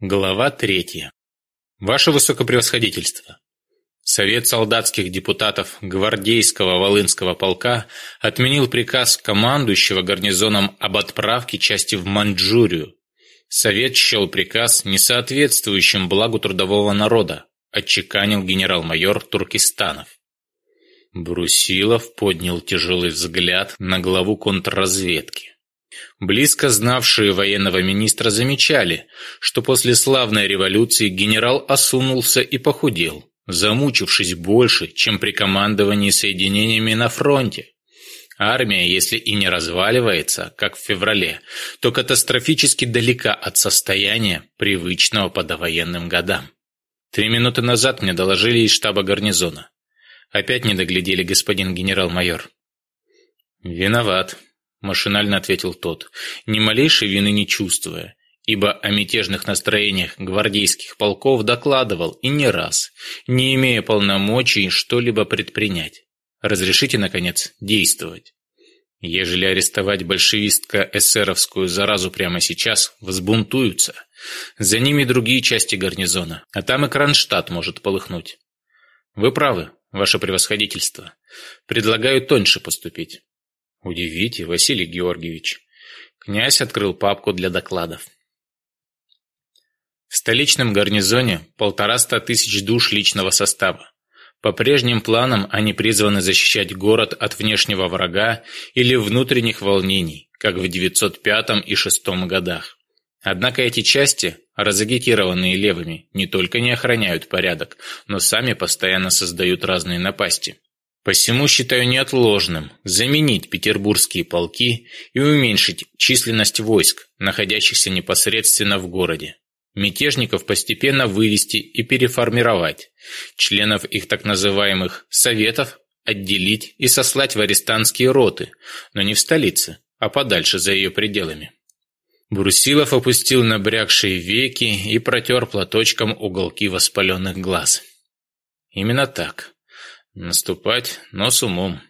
Глава третья. Ваше Высокопревосходительство. Совет солдатских депутатов Гвардейского Волынского полка отменил приказ командующего гарнизоном об отправке части в Маньчжурию. Совет счел приказ несоответствующим благу трудового народа, отчеканил генерал-майор Туркестанов. Брусилов поднял тяжелый взгляд на главу контрразведки. Близко знавшие военного министра замечали, что после славной революции генерал осунулся и похудел, замучившись больше, чем при командовании соединениями на фронте. Армия, если и не разваливается, как в феврале, то катастрофически далека от состояния, привычного по довоенным годам. Три минуты назад мне доложили из штаба гарнизона. Опять не доглядели, господин генерал-майор. «Виноват», — машинально ответил тот, ни малейшей вины не чувствуя, ибо о мятежных настроениях гвардейских полков докладывал и не раз, не имея полномочий что-либо предпринять. Разрешите, наконец, действовать. Ежели арестовать большевистко-эсеровскую заразу прямо сейчас, взбунтуются. За ними другие части гарнизона, а там и Кронштадт может полыхнуть. Вы правы, ваше превосходительство. Предлагаю тоньше поступить. Удивите, Василий Георгиевич. Князь открыл папку для докладов. В столичном гарнизоне полтораста тысяч душ личного состава. По прежним планам они призваны защищать город от внешнего врага или внутренних волнений, как в 905 и 6 годах. Однако эти части, разагитированные левыми, не только не охраняют порядок, но сами постоянно создают разные напасти. Посему считаю неотложным заменить петербургские полки и уменьшить численность войск, находящихся непосредственно в городе. Мятежников постепенно вывести и переформировать, членов их так называемых «советов» отделить и сослать в арестантские роты, но не в столице, а подальше за ее пределами. Брусилов опустил набрякшие веки и протер платочком уголки воспаленных глаз. Именно так. Наступать, но с умом.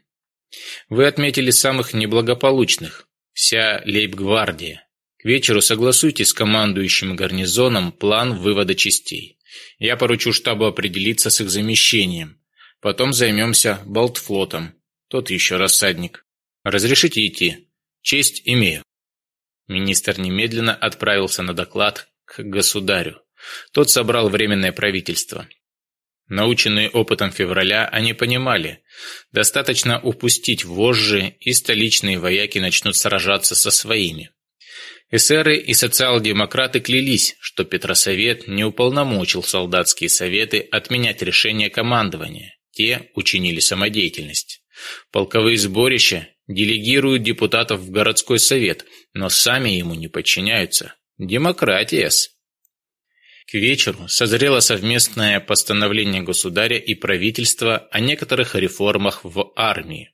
Вы отметили самых неблагополучных. Вся лейб-гвардия. К вечеру согласуйте с командующим гарнизоном план вывода частей. Я поручу штабу определиться с их замещением. Потом займемся Болтфлотом. Тот еще рассадник. Разрешите идти. Честь имею. Министр немедленно отправился на доклад к государю. Тот собрал Временное правительство. Наученные опытом февраля, они понимали, достаточно упустить вожжи, и столичные вояки начнут сражаться со своими. Эсеры и социал-демократы клялись, что Петросовет не уполномочил солдатские советы отменять решение командования. Те учинили самодеятельность. Полковые сборища делегируют депутатов в городской совет, но сами ему не подчиняются. Демократия-с. К вечеру созрело совместное постановление государя и правительства о некоторых реформах в армии.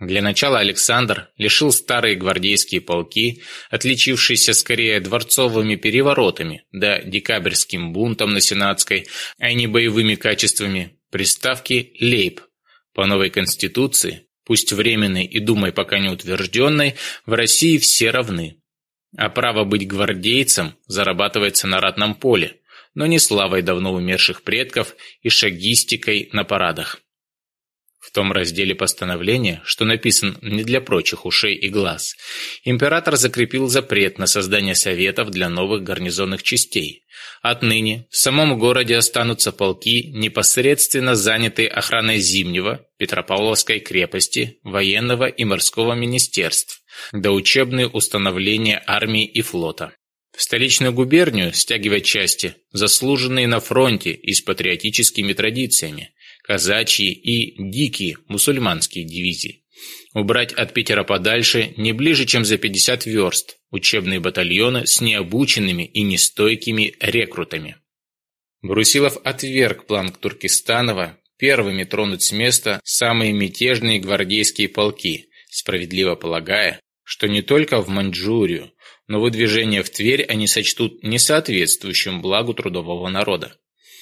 Для начала Александр лишил старые гвардейские полки, отличившиеся скорее дворцовыми переворотами да декабрьским бунтом на Сенатской, а не боевыми качествами, приставки «лейб». По новой конституции, пусть временной и думой пока не утвержденной, в России все равны. А право быть гвардейцем зарабатывается на ратном поле – но не славой давно умерших предков и шагистикой на парадах. В том разделе постановления, что написан не для прочих ушей и глаз, император закрепил запрет на создание советов для новых гарнизонных частей. Отныне в самом городе останутся полки, непосредственно занятые охраной Зимнего, Петропавловской крепости, военного и морского министерств, доучебные установления армии и флота. В столичную губернию стягивать части, заслуженные на фронте и с патриотическими традициями, казачьи и дикие мусульманские дивизии. Убрать от Питера подальше не ближе, чем за 50 верст, учебные батальоны с необученными и нестойкими рекрутами. Брусилов отверг план Туркестанова первыми тронуть с места самые мятежные гвардейские полки, справедливо полагая, что не только в Маньчжурию, но выдвижение в Тверь они сочтут несоответствующим благу трудового народа.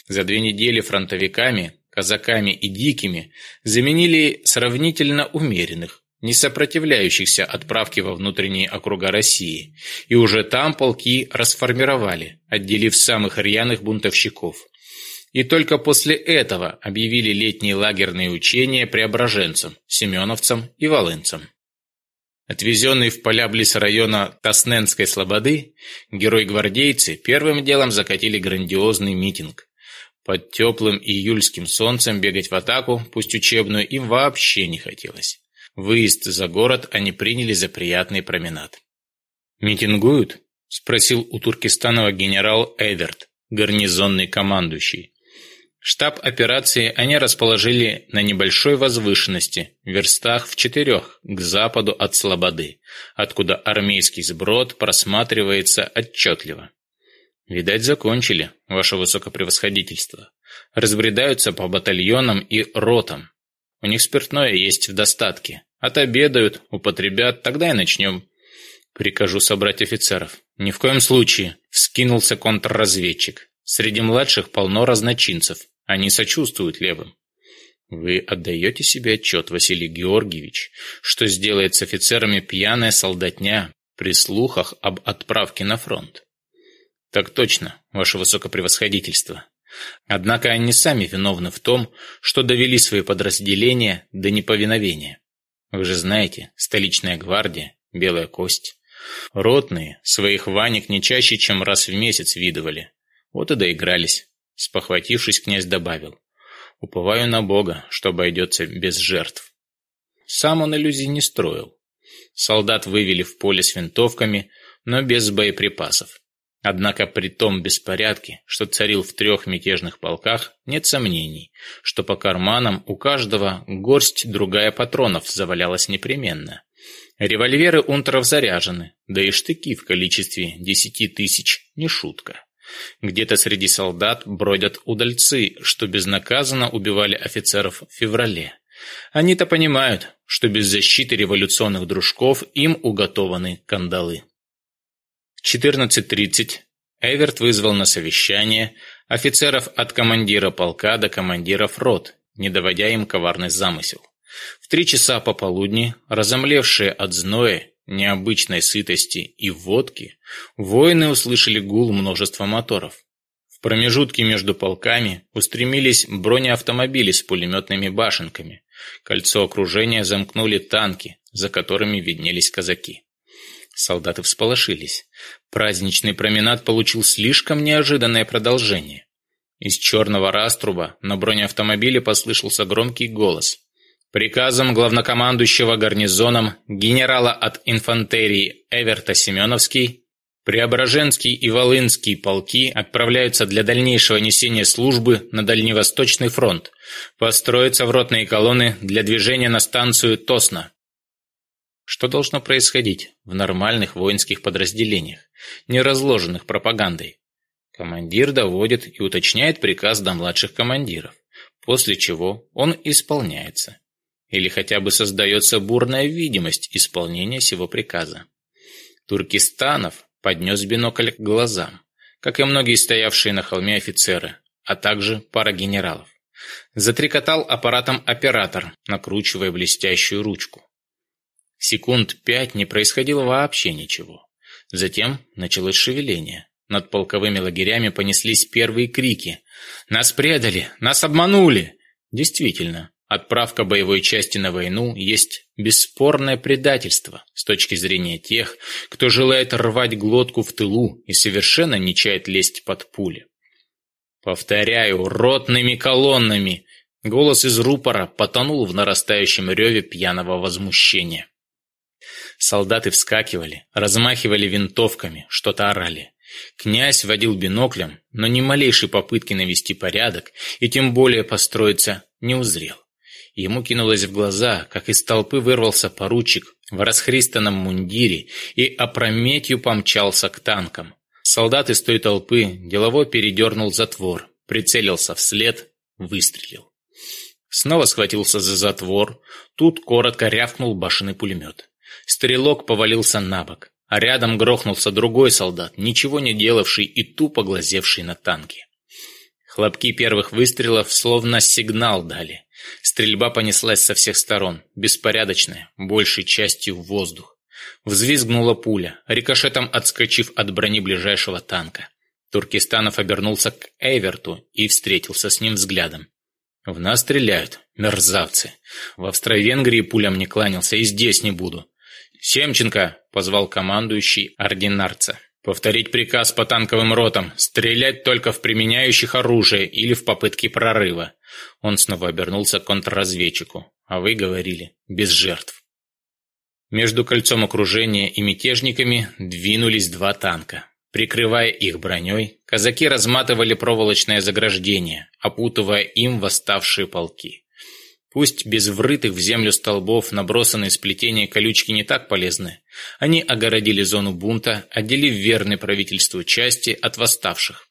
За две недели фронтовиками, казаками и дикими заменили сравнительно умеренных, не сопротивляющихся отправке во внутренние округа России, и уже там полки расформировали, отделив самых рьяных бунтовщиков. И только после этого объявили летние лагерные учения преображенцам, семеновцам и волынцам. Отвезенный в поля близ района Тасненской слободы, герой-гвардейцы первым делом закатили грандиозный митинг. Под теплым июльским солнцем бегать в атаку, пусть учебную, им вообще не хотелось. Выезд за город они приняли за приятный променад. «Митингуют?» – спросил у Туркестанова генерал Эверт, гарнизонный командующий. Штаб операции они расположили на небольшой возвышенности, верстах в четырех, к западу от Слободы, откуда армейский сброд просматривается отчетливо. «Видать, закончили, ваше высокопревосходительство. Разбредаются по батальонам и ротам. У них спиртное есть в достатке. Отобедают, употребят, тогда и начнем». «Прикажу собрать офицеров». «Ни в коем случае», — вскинулся контрразведчик. Среди младших полно разночинцев. Они сочувствуют левым. Вы отдаете себе отчет, Василий Георгиевич, что сделает с офицерами пьяная солдатня при слухах об отправке на фронт? Так точно, ваше высокопревосходительство. Однако они сами виновны в том, что довели свои подразделения до неповиновения. Вы же знаете, столичная гвардия, белая кость. Ротные своих ванек не чаще, чем раз в месяц видывали, вот и доигрались. Спохватившись, князь добавил. Уповаю на Бога, что обойдется без жертв. Сам он иллюзий не строил. Солдат вывели в поле с винтовками, но без боеприпасов. Однако при том беспорядке, что царил в трех мятежных полках, нет сомнений, что по карманам у каждого горсть другая патронов завалялась непременно. Револьверы унтеров заряжены, да и штыки в количестве десяти тысяч – не шутка. Где-то среди солдат бродят удальцы, что безнаказанно убивали офицеров в феврале. Они-то понимают, что без защиты революционных дружков им уготованы кандалы. 14.30. Эверт вызвал на совещание офицеров от командира полка до командиров рот, не доводя им коварный замысел. В три часа пополудни, разомлевшие от зноя необычной сытости и водки, воины услышали гул множества моторов. В промежутке между полками устремились бронеавтомобили с пулеметными башенками. Кольцо окружения замкнули танки, за которыми виднелись казаки. Солдаты всполошились. Праздничный променад получил слишком неожиданное продолжение. Из черного раструба на бронеавтомобиле послышался громкий голос – Приказом главнокомандующего гарнизоном генерала от инфантерии Эверта Семеновский Преображенский и Волынский полки отправляются для дальнейшего несения службы на Дальневосточный фронт, построятся в ротные колонны для движения на станцию Тосна. Что должно происходить в нормальных воинских подразделениях, не разложенных пропагандой? Командир доводит и уточняет приказ до младших командиров, после чего он исполняется или хотя бы создается бурная видимость исполнения сего приказа. Туркестанов поднес бинокль к глазам, как и многие стоявшие на холме офицеры, а также пара генералов. Затрикотал аппаратом оператор, накручивая блестящую ручку. Секунд пять не происходило вообще ничего. Затем началось шевеление. Над полковыми лагерями понеслись первые крики. «Нас предали! Нас обманули!» Действительно, Отправка боевой части на войну есть бесспорное предательство с точки зрения тех, кто желает рвать глотку в тылу и совершенно не чает лезть под пули. Повторяю, ротными колоннами. Голос из рупора потонул в нарастающем реве пьяного возмущения. Солдаты вскакивали, размахивали винтовками, что-то орали. Князь водил биноклем, но ни малейшей попытки навести порядок и тем более построиться не узрел. Ему кинулось в глаза, как из толпы вырвался поручик в расхристанном мундире и опрометью помчался к танкам. Солдат из той толпы делово передернул затвор, прицелился вслед, выстрелил. Снова схватился за затвор, тут коротко рявкнул башенный пулемет. Стрелок повалился на бок, а рядом грохнулся другой солдат, ничего не делавший и тупо глазевший на танки. Хлопки первых выстрелов словно сигнал дали. Стрельба понеслась со всех сторон, беспорядочная, большей частью в воздух. Взвизгнула пуля, рикошетом отскочив от брони ближайшего танка. Туркестанов обернулся к Эверту и встретился с ним взглядом. «В нас стреляют, мерзавцы. В Австро-Венгрии пулям не кланялся и здесь не буду». «Семченко!» – позвал командующий ординарца. Повторить приказ по танковым ротам. Стрелять только в применяющих оружие или в попытке прорыва. Он снова обернулся к контрразведчику. А вы говорили, без жертв. Между кольцом окружения и мятежниками двинулись два танка. Прикрывая их броней, казаки разматывали проволочное заграждение, опутывая им восставшие полки. Пусть без врытых в землю столбов набросанные сплетения колючки не так полезны, они огородили зону бунта, отделив верной правительству части от восставших.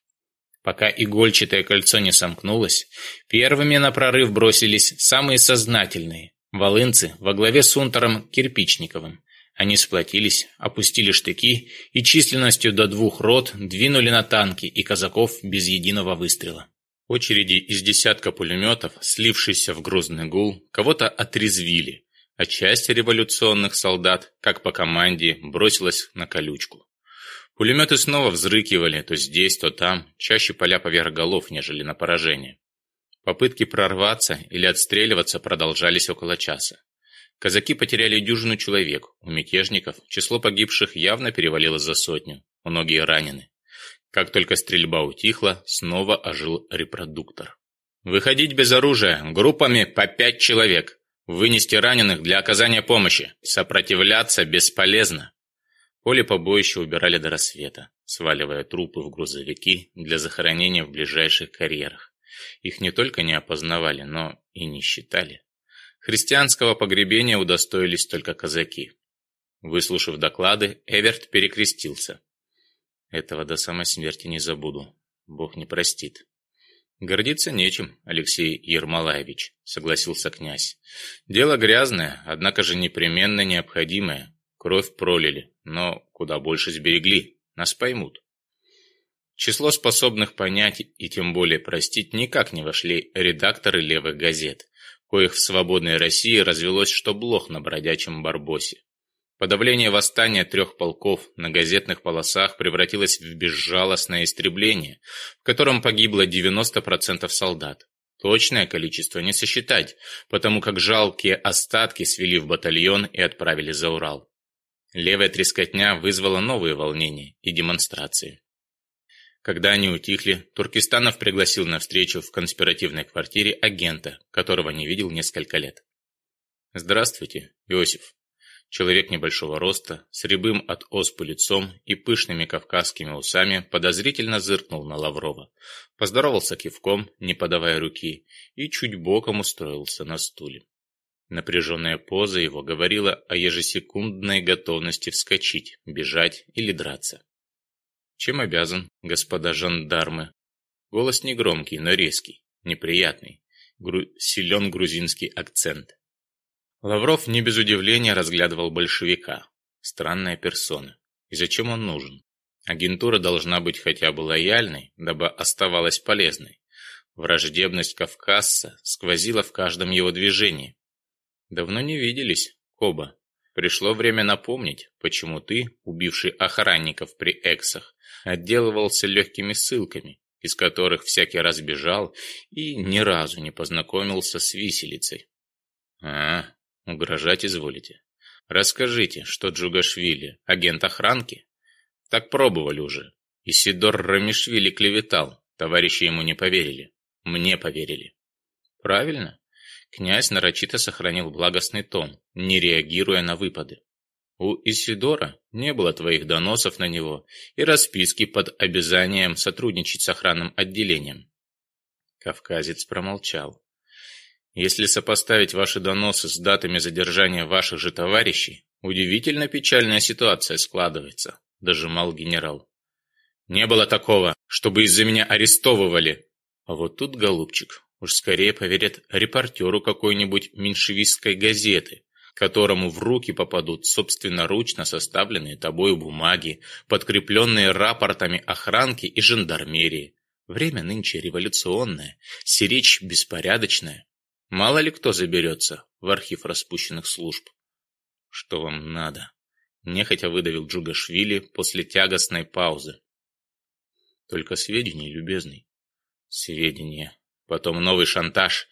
Пока игольчатое кольцо не сомкнулось, первыми на прорыв бросились самые сознательные – волынцы во главе с Унтером Кирпичниковым. Они сплотились, опустили штыки и численностью до двух рот двинули на танки и казаков без единого выстрела. Очереди из десятка пулеметов, слившиеся в грузный гул, кого-то отрезвили, а часть революционных солдат, как по команде, бросилась на колючку. Пулеметы снова взрыкивали то здесь, то там, чаще поля поверх голов, нежели на поражение. Попытки прорваться или отстреливаться продолжались около часа. Казаки потеряли дюжину человек, у мятежников число погибших явно перевалило за сотню, многие ранены. Как только стрельба утихла, снова ожил репродуктор. «Выходить без оружия, группами по пять человек. Вынести раненых для оказания помощи. Сопротивляться бесполезно». Поле побоища убирали до рассвета, сваливая трупы в грузовики для захоронения в ближайших карьерах. Их не только не опознавали, но и не считали. Христианского погребения удостоились только казаки. Выслушав доклады, Эверт перекрестился – этого до самой смерти не забуду. Бог не простит. «Гордиться нечем, Алексей Ермолаевич», — согласился князь. «Дело грязное, однако же непременно необходимое. Кровь пролили, но куда больше сберегли. Нас поймут». Число способных понять и тем более простить никак не вошли редакторы левых газет, коих в свободной России развелось что блох на бродячем барбосе. Подавление восстания трех полков на газетных полосах превратилось в безжалостное истребление, в котором погибло 90% солдат. Точное количество не сосчитать, потому как жалкие остатки свели в батальон и отправили за Урал. Левая трескотня вызвала новые волнения и демонстрации. Когда они утихли, Туркестанов пригласил на встречу в конспиративной квартире агента, которого не видел несколько лет. «Здравствуйте, Иосиф», Человек небольшого роста, с рябым от оспы лицом и пышными кавказскими усами, подозрительно зыркнул на Лаврова, поздоровался кивком, не подавая руки, и чуть боком устроился на стуле. Напряженная поза его говорила о ежесекундной готовности вскочить, бежать или драться. «Чем обязан, господа жандармы?» Голос негромкий, но резкий, неприятный, гру... силен грузинский акцент. Лавров не без удивления разглядывал большевика. Странная персона. И зачем он нужен? Агентура должна быть хотя бы лояльной, дабы оставалась полезной. Враждебность кавказца сквозила в каждом его движении. «Давно не виделись, Коба. Пришло время напомнить, почему ты, убивший охранников при эксах, отделывался легкими ссылками, из которых всякий раз бежал и ни разу не познакомился с виселицей». «А, Угрожать изволите? Расскажите, что Джугашвили, агент охранки? Так пробовали уже. И Сидор Рамишвили клеветал. Товарищи ему не поверили. Мне поверили. Правильно? Князь нарочито сохранил благостный тон, не реагируя на выпады. У Исидора не было твоих доносов на него и расписки под обязанием сотрудничать с охранным отделением. Кавказец промолчал. Если сопоставить ваши доносы с датами задержания ваших же товарищей, удивительно печальная ситуация складывается, дожимал генерал. Не было такого, чтобы из-за меня арестовывали. А вот тут, голубчик, уж скорее поверят репортеру какой-нибудь меньшевистской газеты, которому в руки попадут собственноручно составленные тобой бумаги, подкрепленные рапортами охранки и жандармерии. Время нынче революционное, сиречь беспорядочная. Мало ли кто заберется в архив распущенных служб. Что вам надо? Нехотя выдавил Джугашвили после тягостной паузы. Только сведения, любезный. Сведения. Потом новый шантаж.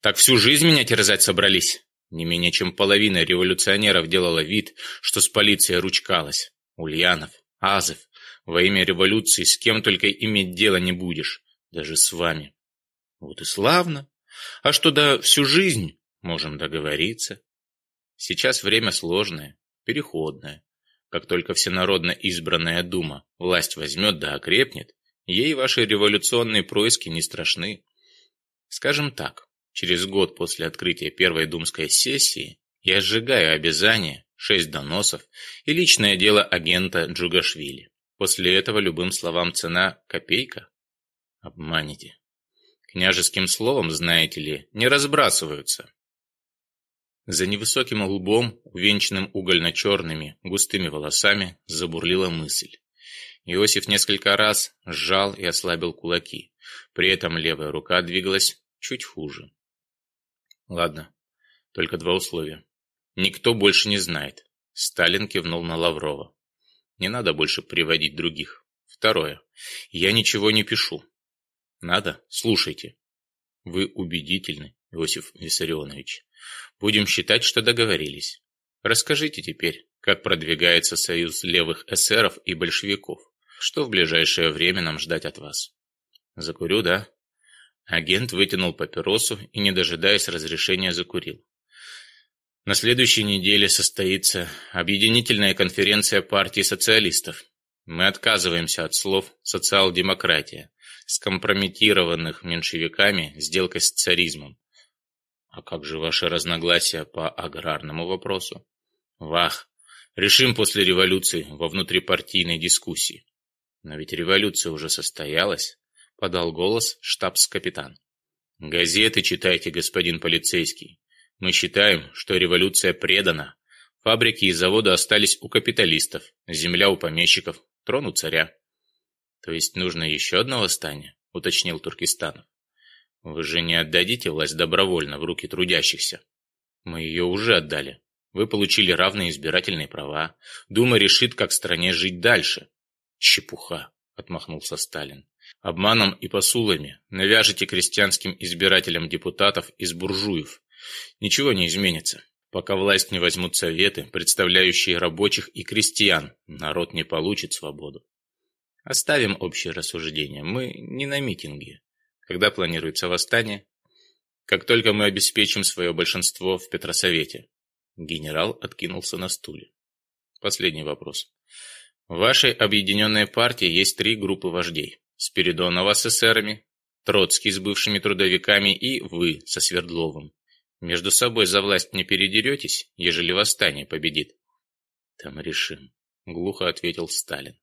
Так всю жизнь меня терзать собрались? Не менее чем половина революционеров делала вид, что с полицией ручкалась. Ульянов, Азов. Во имя революции с кем только иметь дело не будешь. Даже с вами. Вот и славно. А что да всю жизнь, можем договориться. Сейчас время сложное, переходное. Как только всенародно избранная дума власть возьмет да окрепнет, ей ваши революционные происки не страшны. Скажем так, через год после открытия первой думской сессии я сжигаю обязания, шесть доносов и личное дело агента Джугашвили. После этого любым словам цена – копейка. Обманете. Княжеским словом, знаете ли, не разбрасываются. За невысоким лбом, увенчанным угольно-черными, густыми волосами, забурлила мысль. Иосиф несколько раз сжал и ослабил кулаки. При этом левая рука двигалась чуть хуже. Ладно, только два условия. Никто больше не знает. Сталин кивнул на Лаврова. Не надо больше приводить других. Второе. Я ничего не пишу. Надо? Слушайте. Вы убедительны, Иосиф Виссарионович. Будем считать, что договорились. Расскажите теперь, как продвигается союз левых эсеров и большевиков. Что в ближайшее время нам ждать от вас? Закурю, да? Агент вытянул папиросу и, не дожидаясь разрешения, закурил. На следующей неделе состоится объединительная конференция партии социалистов. Мы отказываемся от слов «социал-демократия» скомпрометированных меньшевиками сделкой с царизмом. А как же ваши разногласия по аграрному вопросу? Вах, решим после революции во внутрипартийной дискуссии. Но ведь революция уже состоялась, подал голос штабс-капитан. Газеты читайте, господин полицейский. Мы считаем, что революция предана. Фабрики и заводы остались у капиталистов, земля у помещиков, трон у царя. «То есть нужно еще одно восстание?» — уточнил Туркестанов. «Вы же не отдадите власть добровольно в руки трудящихся?» «Мы ее уже отдали. Вы получили равные избирательные права. Дума решит, как стране жить дальше». «Чепуха», — отмахнулся Сталин. «Обманом и посулами навяжете крестьянским избирателям депутатов из буржуев. Ничего не изменится. Пока власть не возьмут советы, представляющие рабочих и крестьян, народ не получит свободу. Оставим общее рассуждение. Мы не на митинге. Когда планируется восстание? Как только мы обеспечим свое большинство в Петросовете. Генерал откинулся на стуле. Последний вопрос. В вашей объединенной партии есть три группы вождей. Спиридонова с эсерами, Троцкий с бывшими трудовиками и вы со Свердловым. Между собой за власть не передеретесь, ежели восстание победит? Там решим, глухо ответил Сталин.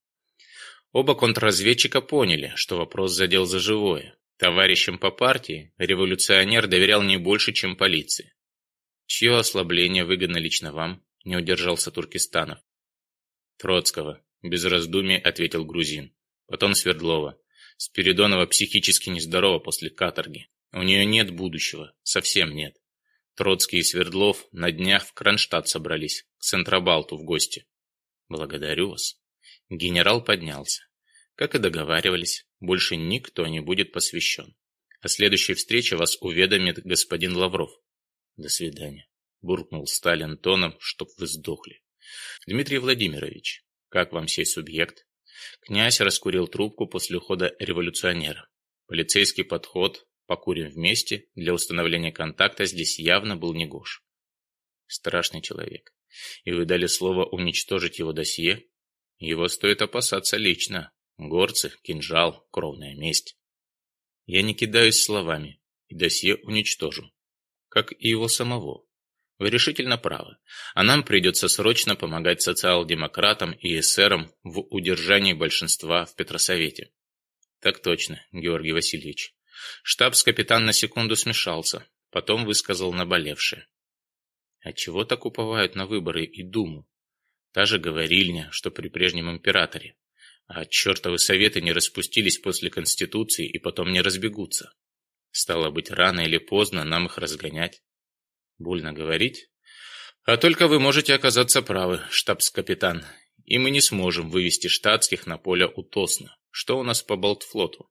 Оба контрразведчика поняли, что вопрос задел за живое. Товарищам по партии революционер доверял не больше, чем полиции. Чье ослабление выгодно лично вам, не удержался Туркестанов. Троцкого, без раздумий ответил грузин. Потом Свердлова. Спиридонова психически нездорова после каторги. У нее нет будущего, совсем нет. Троцкий и Свердлов на днях в Кронштадт собрались, к Центробалту в гости. Благодарю вас. Генерал поднялся. Как и договаривались, больше никто не будет посвящен. О следующей встрече вас уведомит господин Лавров. До свидания. Буркнул Сталин тоном, чтоб вы сдохли. Дмитрий Владимирович, как вам сей субъект? Князь раскурил трубку после ухода революционера. Полицейский подход «покурим вместе» для установления контакта здесь явно был негож. Страшный человек. И вы дали слово уничтожить его досье? Его стоит опасаться лично. Горцы, кинжал, кровная месть. Я не кидаюсь словами, и досье уничтожу. Как и его самого. Вы решительно правы. А нам придется срочно помогать социал-демократам и эсерам в удержании большинства в Петросовете. Так точно, Георгий Васильевич. Штабс-капитан на секунду смешался, потом высказал наболевшее. А чего так уповают на выборы и Думу? Также говорильня, что при прежнем императоре. А чертовы советы не распустились после Конституции и потом не разбегутся. Стало быть, рано или поздно нам их разгонять. Больно говорить. А только вы можете оказаться правы, штабс-капитан. И мы не сможем вывести штатских на поле утосно. Что у нас по болтфлоту?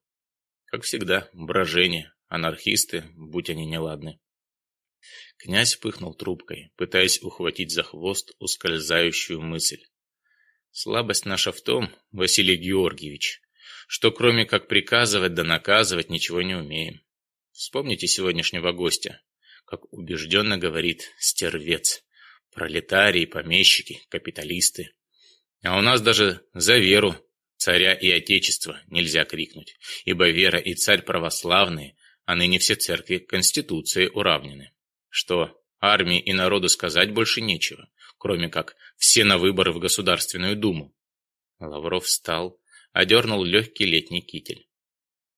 Как всегда, брожение, анархисты, будь они неладны. Князь пыхнул трубкой, пытаясь ухватить за хвост ускользающую мысль. «Слабость наша в том, Василий Георгиевич, что кроме как приказывать да наказывать ничего не умеем. Вспомните сегодняшнего гостя, как убежденно говорит стервец. Пролетарии, помещики, капиталисты. А у нас даже за веру царя и отечества нельзя крикнуть, ибо вера и царь православные, а ныне все церкви Конституции уравнены что армии и народу сказать больше нечего, кроме как все на выборы в Государственную Думу. Лавров встал, одернул легкий летний китель.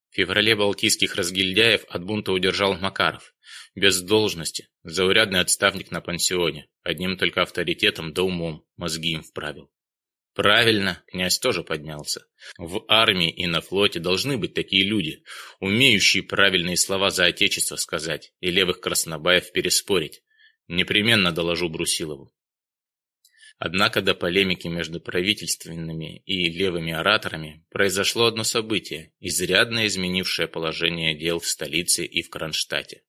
В феврале балтийских разгильдяев от бунта удержал Макаров. Без должности, заурядный отставник на пансионе, одним только авторитетом да умом мозги им вправил. Правильно, князь тоже поднялся. В армии и на флоте должны быть такие люди, умеющие правильные слова за отечество сказать и левых краснобаев переспорить. Непременно доложу Брусилову. Однако до полемики между правительственными и левыми ораторами произошло одно событие, изрядно изменившее положение дел в столице и в Кронштадте.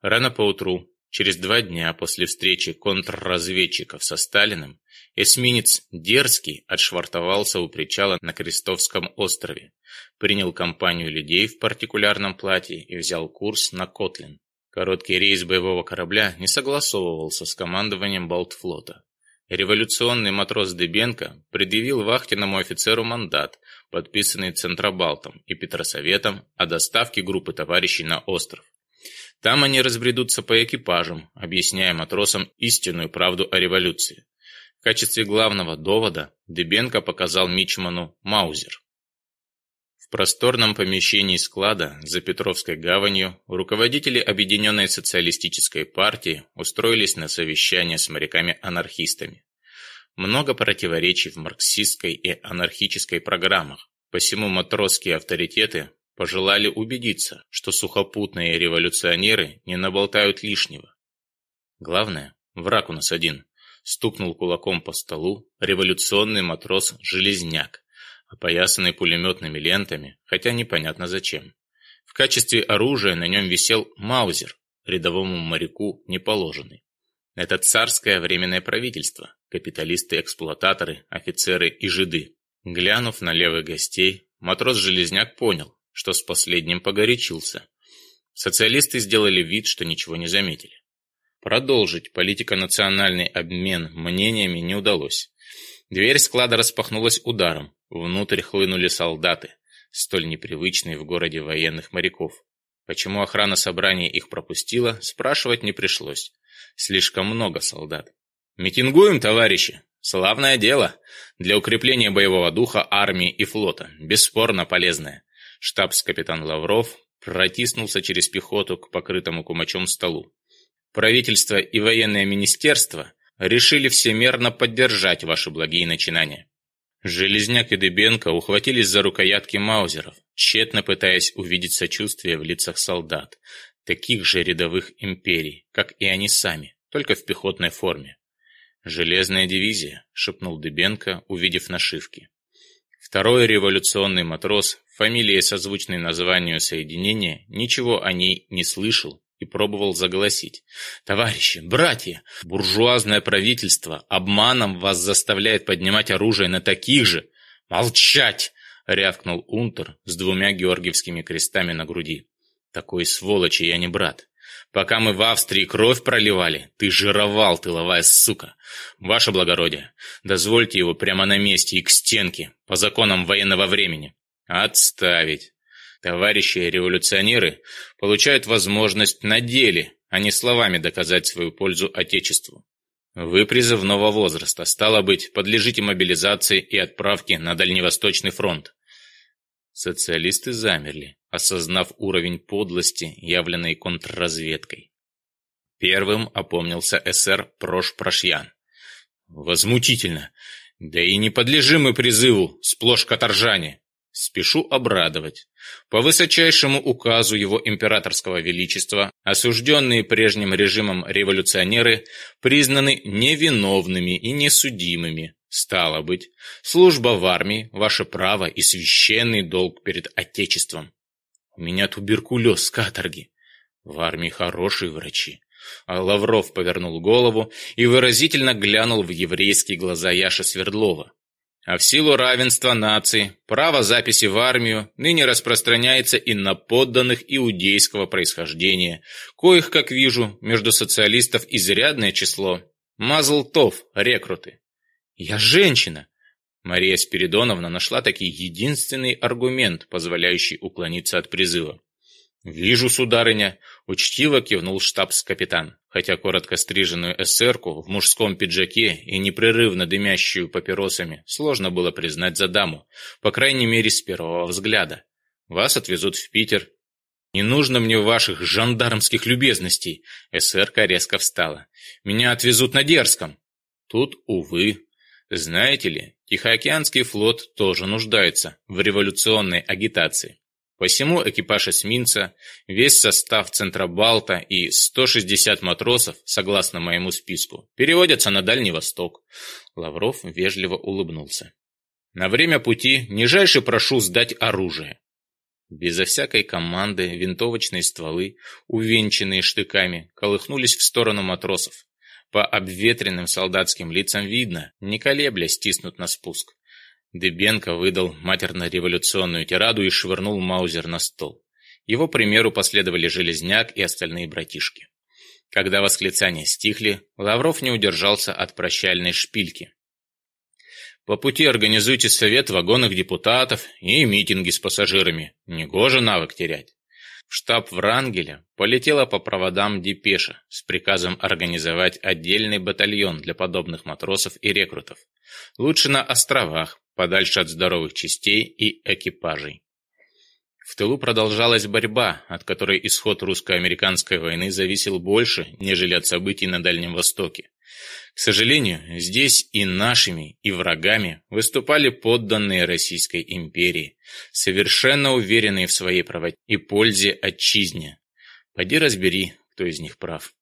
Рано поутру Через два дня после встречи контрразведчиков со Сталиным эсминец «Дерзкий» отшвартовался у причала на Крестовском острове, принял компанию людей в партикулярном платье и взял курс на Котлин. Короткий рейс боевого корабля не согласовывался с командованием Балтфлота. Революционный матрос Дебенко предъявил вахтенному офицеру мандат, подписанный Центробалтом и Петросоветом о доставке группы товарищей на остров. Там они разбредутся по экипажам, объясняя матросам истинную правду о революции. В качестве главного довода Дебенко показал Мичману Маузер. В просторном помещении склада за Петровской гаванью руководители Объединенной социалистической партии устроились на совещание с моряками-анархистами. Много противоречий в марксистской и анархической программах, посему матросские авторитеты пожелали убедиться, что сухопутные революционеры не наболтают лишнего. Главное, враг у нас один. Стукнул кулаком по столу революционный матрос Железняк, опоясанный пулеметными лентами, хотя непонятно зачем. В качестве оружия на нем висел маузер, рядовому моряку не положенный. Это царское временное правительство, капиталисты-эксплуататоры, офицеры и жиды. Глянув на левых гостей, матрос Железняк понял, что с последним погорячился. Социалисты сделали вид, что ничего не заметили. Продолжить политико-национальный обмен мнениями не удалось. Дверь склада распахнулась ударом. Внутрь хлынули солдаты, столь непривычные в городе военных моряков. Почему охрана собрания их пропустила, спрашивать не пришлось. Слишком много солдат. «Митингуем, товарищи! Славное дело! Для укрепления боевого духа армии и флота. Бесспорно полезное. Штабс-капитан Лавров протиснулся через пехоту к покрытому кумачом столу. Правительство и военное министерство решили всемерно поддержать ваши благие начинания. Железняк и Дыбенко ухватились за рукоятки маузеров, тщетно пытаясь увидеть сочувствие в лицах солдат, таких же рядовых империй, как и они сами, только в пехотной форме. «Железная дивизия», — шепнул Дыбенко, увидев нашивки. Второй революционный матрос фамилии, созвучной названию соединения, ничего о ней не слышал и пробовал заголосить. «Товарищи, братья, буржуазное правительство обманом вас заставляет поднимать оружие на таких же! Молчать!» — рявкнул Унтер с двумя георгиевскими крестами на груди. «Такой сволочи я не брат. Пока мы в Австрии кровь проливали, ты жировал, тыловая сука. Ваше благородие, дозвольте его прямо на месте и к стенке, по законам военного времени. Отставить. Товарищи революционеры получают возможность на деле, а не словами доказать свою пользу Отечеству. Вы призывного возраста, стало быть, подлежите мобилизации и отправке на Дальневосточный фронт. Социалисты замерли, осознав уровень подлости, явленной контрразведкой. Первым опомнился СР Прош Прошьян. Возмутительно. Да и не подлежим мы призыву, сплошь каторжане спешу обрадовать. По высочайшему указу его императорского величества, осужденные прежним режимом революционеры признаны невиновными и несудимыми. Стало быть, служба в армии – ваше право и священный долг перед Отечеством. У меня туберкулез с каторги. В армии хорошие врачи. А Лавров повернул голову и выразительно глянул в еврейские глаза Яши Свердлова а в силу равенства наций, право записи в армию ныне распространяется и на подданных иудейского происхождения, коих, как вижу, между социалистов изрядное число. Мазлтов, рекруты. «Я женщина!» Мария Спиридоновна нашла таки единственный аргумент, позволяющий уклониться от призыва. «Вижу, сударыня», — учтиво кивнул штабс-капитан, хотя коротко стриженную эсерку в мужском пиджаке и непрерывно дымящую папиросами сложно было признать за даму, по крайней мере, с первого взгляда. «Вас отвезут в Питер». «Не нужно мне ваших жандармских любезностей!» Эсерка резко встала. «Меня отвезут на дерском. Тут, увы. Знаете ли, Тихоокеанский флот тоже нуждается в революционной агитации. Посему экипаж эсминца, весь состав Центробалта и 160 матросов, согласно моему списку, переводятся на Дальний Восток. Лавров вежливо улыбнулся. На время пути нижайше прошу сдать оружие. Безо всякой команды винтовочные стволы, увенчанные штыками, колыхнулись в сторону матросов. По обветренным солдатским лицам видно, не колебля стиснут на спуск. Дыбенко выдал матерно-революционную тираду и швырнул маузер на стол. Его примеру последовали Железняк и остальные братишки. Когда восклицания стихли, Лавров не удержался от прощальной шпильки. «По пути организуйте совет вагонных депутатов и митинги с пассажирами. Негоже навык терять». В штаб Врангеля полетела по проводам депеша с приказом организовать отдельный батальон для подобных матросов и рекрутов. Лучше на островах, подальше от здоровых частей и экипажей. В тылу продолжалась борьба, от которой исход русско-американской войны зависел больше, нежели от событий на Дальнем Востоке. К сожалению, здесь и нашими, и врагами выступали подданные Российской империи, совершенно уверенные в своей правоте и пользе отчизне. Поди разбери, кто из них прав.